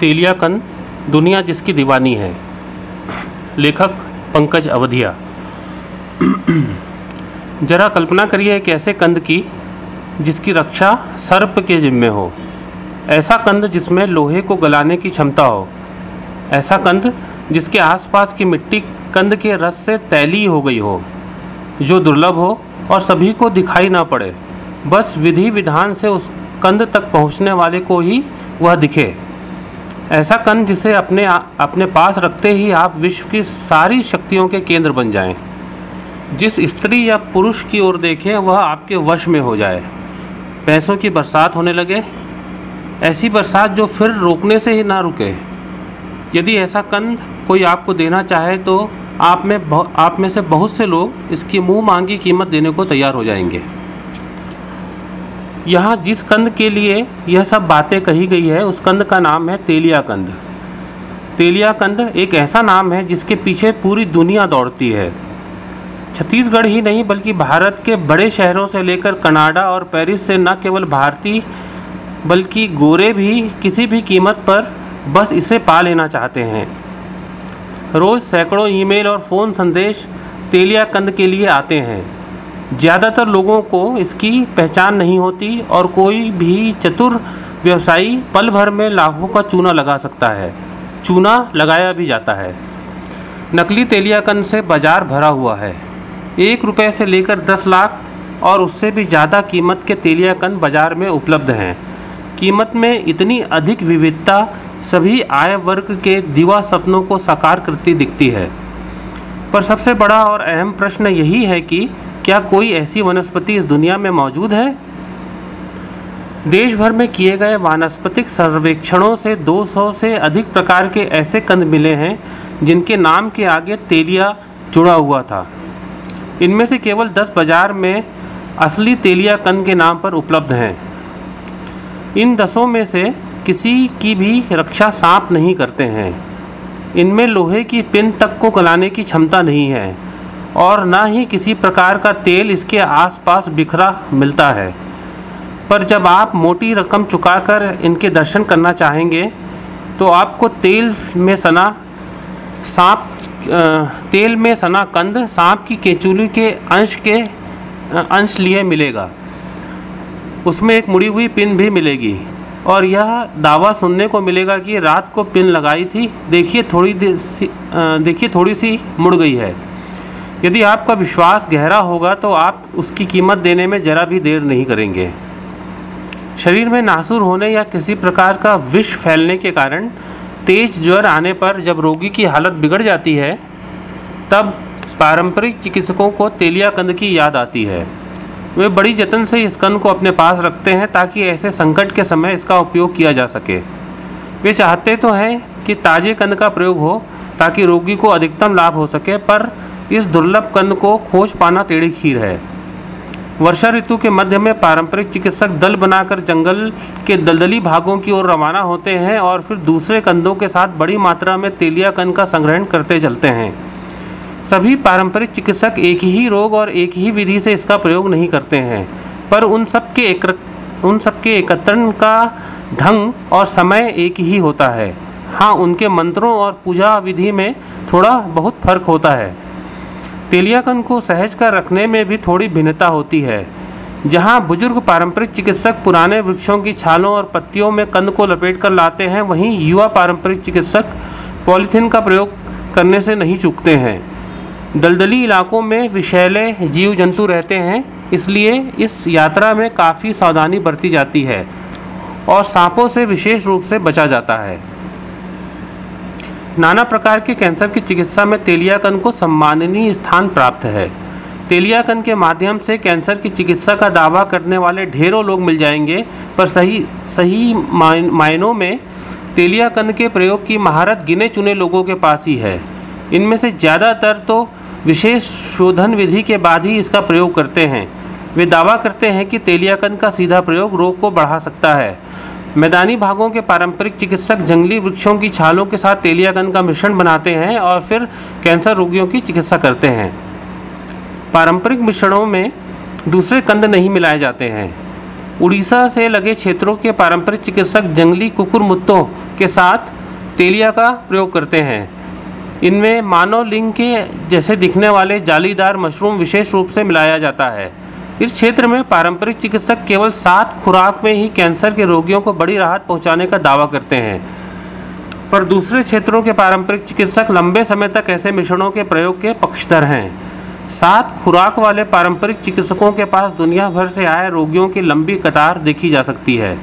तेलियाकन दुनिया जिसकी दीवानी है। लेखक पंकज अवधिया। जरा कल्पना करिए एक ऐसे कंद की, जिसकी रक्षा सर्प के जिम्मे हो। ऐसा कंद जिसमें लोहे को गलाने की क्षमता हो। ऐसा कंद जिसके आसपास की मिट्टी कंद के रस से तैली हो गई हो, जो दुर्लभ हो और सभी को दिखाई ना पड़े। बस विधि विधान से उस कंद तक पहुँचने वाले को ही वह दिखे। ऐसा कंद जिसे अपने अपने पास रखते ही आप विश्व की सारी शक्तियों के केंद्र बन जाएँ। जिस स्त्री या पुरुष की ओर देखें, वह आपके वश में हो जाए। पैसों की बरसात होने लगे। ऐसी बरसात जो फिर रोकने से ही ना रुके। यदि ऐसा कंद कोई आपको देना चाहे तो आप में आप में से बहुत से लोग इसकी मुँह मांगी कीमत देने को तैयार हो जाएँगे। यहाँ जिस कंद के लिए यह सब बातें कही गई है, उस कंद का नाम है तेलिया कंद। तेलिया कंद एक ऐसा नाम है जिसके पीछे पूरी दुनिया दौड़ती है। छत्तीसगढ़ ही नहीं, बल्कि भारत के बड़े शहरों से लेकर कनाडा और पेरिस से न केवल भारतीय, बल्कि गोरे भी किसी भी कीमत पर बस इसे पा लेना चाहते हैं। रोज़ सैकड़ों ईमेल और फ़ोन संदेश तेलिया कंद के लिए आते हैं। ज़्यादातर लोगों को इसकी पहचान नहीं होती और कोई भी चतुर व्यवसायी पल भर में लाखों का चूना लगा सकता है। चूना लगाया भी जाता है। नकली तेलियाकंद से बाज़ार भरा हुआ है। एक रुपये से लेकर दस लाख और उससे भी ज़्यादा कीमत के तेलियाकंद बाज़ार में उपलब्ध हैं। कीमत में इतनी अधिक विविधता सभी आय वर्ग के दिवा सपनों को साकार करती दिखती है। पर सबसे बड़ा और अहम प्रश्न यही है कि क्या कोई ऐसी वनस्पति इस दुनिया में मौजूद है? देश भर में किए गए वानस्पतिक सर्वेक्षणों से 200 से अधिक प्रकार के ऐसे कंद मिले हैं, जिनके नाम के आगे तेलिया जुड़ा हुआ था। इनमें से केवल 10 बाज़ार में असली तेलिया कंद के नाम पर उपलब्ध हैं। इन दसों में से किसी की भी रक्षा सांप नहीं करते हैं। इनमें लोहे की पिन तक को गलाने की क्षमता नहीं है। और ना ही किसी प्रकार का तेल इसके आसपास बिखरा मिलता है। पर जब आप मोटी रकम चुकाकर इनके दर्शन करना चाहेंगे तो आपको तेल में सना सांप तेल में सना कंद सांप की केचुली के अंश के अंश लिए मिलेगा। उसमें एक मुड़ी हुई पिन भी मिलेगी। और यह दावा सुनने को मिलेगा कि रात को पिन लगाई थी, देखिए थोड़ी देखिए थोड़ी सी मुड़ गई है। यदि आपका विश्वास गहरा होगा तो आप उसकी कीमत देने में ज़रा भी देर नहीं करेंगे। शरीर में नासूर होने या किसी प्रकार का विष फैलने के कारण तेज ज्वर आने पर जब रोगी की हालत बिगड़ जाती है, तब पारंपरिक चिकित्सकों को तेलिया कंद की याद आती है। वे बड़ी जतन से इस कंद को अपने पास रखते हैं ताकि ऐसे संकट के समय इसका उपयोग किया जा सके। वे चाहते तो हैं कि ताज़े कंद का प्रयोग हो, ताकि रोगी को अधिकतम लाभ हो सके, पर इस दुर्लभ कंद को खोज पाना टेढ़ी खीर है। वर्षा ऋतु के मध्य में पारंपरिक चिकित्सक दल बनाकर जंगल के दलदली भागों की ओर रवाना होते हैं और फिर दूसरे कंदों के साथ बड़ी मात्रा में तेलिया कंद का संग्रहण करते चलते हैं। सभी पारंपरिक चिकित्सक एक ही रोग और एक ही विधि से इसका प्रयोग नहीं करते हैं, पर उन सब के एक उन सब के एकत्रण का ढंग और समय एक ही होता है। हाँ उनके मंत्रों और पूजा विधि में थोड़ा बहुत फ़र्क होता है। तेलियाकन को सहज कर रखने में भी थोड़ी भिन्नता होती है, जहाँ बुज़ुर्ग पारंपरिक चिकित्सक पुराने वृक्षों की छालों और पत्तियों में कंद को लपेट कर लाते हैं, वहीं युवा पारंपरिक चिकित्सक पॉलीथीन का प्रयोग करने से नहीं चूकते हैं। दलदली इलाकों में विषैले जीव जंतु रहते हैं, इसलिए इस यात्रा में काफ़ी सावधानी बरती जाती है और सांपों से विशेष रूप से बचा जाता है। नाना प्रकार के कैंसर की चिकित्सा में तेलियाकन को सम्माननीय स्थान प्राप्त है। तेलियाकन के माध्यम से कैंसर की चिकित्सा का दावा करने वाले ढेरों लोग मिल जाएँगे, पर सही सही मायनों में तेलियाकन के प्रयोग की महारत गिने चुने लोगों के पास ही है। इनमें से ज़्यादातर तो विशेष शोधन विधि के बाद ही इसका प्रयोग करते हैं। वे दावा करते हैं कि तेलियाकन का सीधा प्रयोग रोग को बढ़ा सकता है। मैदानी भागों के पारंपरिक चिकित्सक जंगली वृक्षों की छालों के साथ तेलियागन का मिश्रण बनाते हैं और फिर कैंसर रोगियों की चिकित्सा करते हैं। पारंपरिक मिश्रणों में दूसरे कंद नहीं मिलाए जाते हैं। उड़ीसा से लगे क्षेत्रों के पारंपरिक चिकित्सक जंगली कुकुर मुत्तों के साथ तेलिया का प्रयोग करते हैं। इनमें मानव लिंग के जैसे दिखने वाले जालीदार मशरूम विशेष रूप से मिलाया जाता है। इस क्षेत्र में पारंपरिक चिकित्सक केवल सात खुराक में ही कैंसर के रोगियों को बड़ी राहत पहुँचाने का दावा करते हैं। पर दूसरे क्षेत्रों के पारंपरिक चिकित्सक लंबे समय तक ऐसे मिश्रणों के प्रयोग के पक्षधर हैं। सात खुराक वाले पारंपरिक चिकित्सकों के पास दुनिया भर से आए रोगियों की लंबी कतार देखी जा सकती है।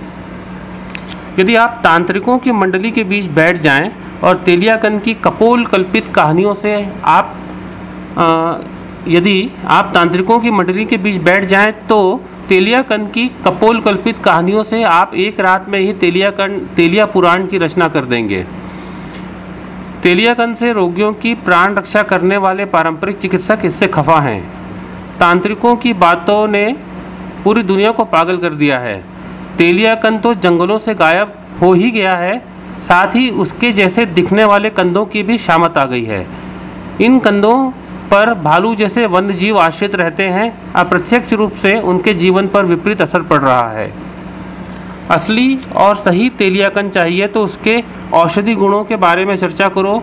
यदि आप तांत्रिकों की मंडली के बीच बैठ जाएँ और तेलियाकन की कपोल कल्पित कहानियों से आप आ, यदि आप तांत्रिकों की मंडली के बीच बैठ जाएँ तो तेलियाकन की कपोल कल्पित कहानियों से आप एक रात में ही तेलियाकन, तेलिया पुराण की रचना कर देंगे। तेलियाकन से रोगियों की प्राण रक्षा करने वाले पारंपरिक चिकित्सक इससे खफा हैं। तांत्रिकों की बातों ने पूरी दुनिया को पागल कर दिया है। तेलियाकन तो जंगलों से गायब हो ही गया है, साथ ही उसके जैसे दिखने वाले कंधों की भी शामत आ गई है। इन कंदों पर भालू जैसे वन्य जीव आश्रित रहते हैं, अप्रत्यक्ष रूप से उनके जीवन पर विपरीत असर पड़ रहा है। असली और सही तेलियाकन चाहिए तो उसके औषधि गुणों के बारे में चर्चा करो,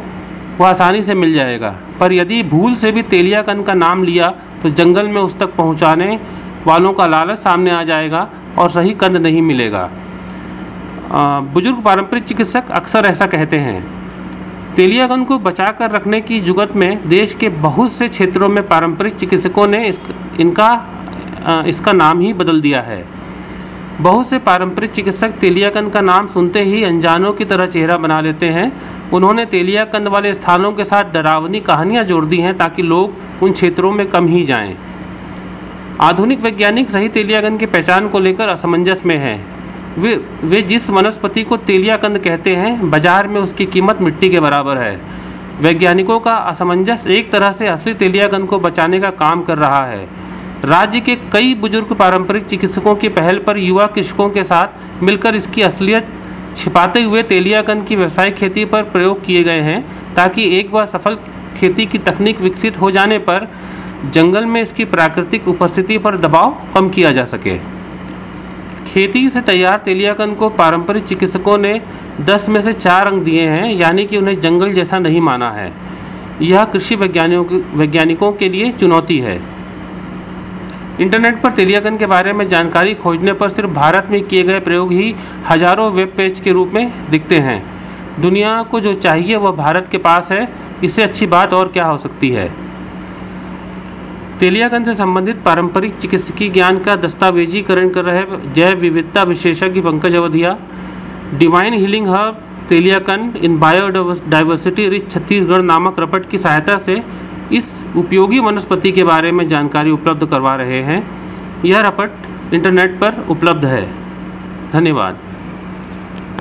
वह आसानी से मिल जाएगा। पर यदि भूल से भी तेलियाकन का नाम लिया तो जंगल में उस तक पहुँचाने वालों का लालच सामने आ जाएगा और सही कंद नहीं मिलेगा। बुज़ुर्ग पारंपरिक चिकित्सक अक्सर ऐसा कहते हैं। तेलियागन को बचा कर रखने की जुगत में देश के बहुत से क्षेत्रों में पारंपरिक चिकित्सकों ने इस, इनका इसका नाम ही बदल दिया है। बहुत से पारंपरिक चिकित्सक तेलियाकंद का नाम सुनते ही अनजानों की तरह चेहरा बना लेते हैं। उन्होंने तेलियाकंद वाले स्थानों के साथ डरावनी कहानियाँ जोड़ दी हैं ताकि लोग उन क्षेत्रों में कम ही जाएँ। आधुनिक वैज्ञानिक सही तेलियाकंद की पहचान को लेकर असमंजस में हैं। वे वे जिस वनस्पति को तेलियाकंद कहते हैं, बाज़ार में उसकी कीमत मिट्टी के बराबर है। वैज्ञानिकों का असमंजस एक तरह से असली तेलियाकंद को बचाने का काम कर रहा है। राज्य के कई बुज़ुर्ग पारंपरिक चिकित्सकों की पहल पर युवा कृषकों के साथ मिलकर इसकी असलियत छिपाते हुए तेलियाकंद की व्यावसायिक खेती पर प्रयोग किए गए हैं, ताकि एक बार सफल खेती की तकनीक विकसित हो जाने पर जंगल में इसकी प्राकृतिक उपस्थिति पर दबाव कम किया जा सके। खेती से तैयार तेलियाकंद को पारंपरिक चिकित्सकों ने 10 में से चार अंक दिए हैं, यानी कि उन्हें जंगल जैसा नहीं माना है। यह कृषि वैज्ञानिकों वैज्ञानिकों के लिए चुनौती है। इंटरनेट पर तेलियाकंद के बारे में जानकारी खोजने पर सिर्फ़ भारत में किए गए प्रयोग ही हज़ारों वेब पेज के रूप में दिखते हैं। दुनिया को जो चाहिए वह भारत के पास है, इससे अच्छी बात और क्या हो सकती है? तेलियागंज से संबंधित पारंपरिक चिकित्सकीय ज्ञान का दस्तावेजीकरण कर रहे जैव विविधता विशेषज्ञ Pankaj Awadhiya, divine healing hub Teliyakand in biodiversity rich Chhattisgarh नामक रपट की सहायता से इस उपयोगी वनस्पति के बारे में जानकारी उपलब्ध करवा रहे हैं। यह रपट इंटरनेट पर उपलब्ध है। धन्यवाद।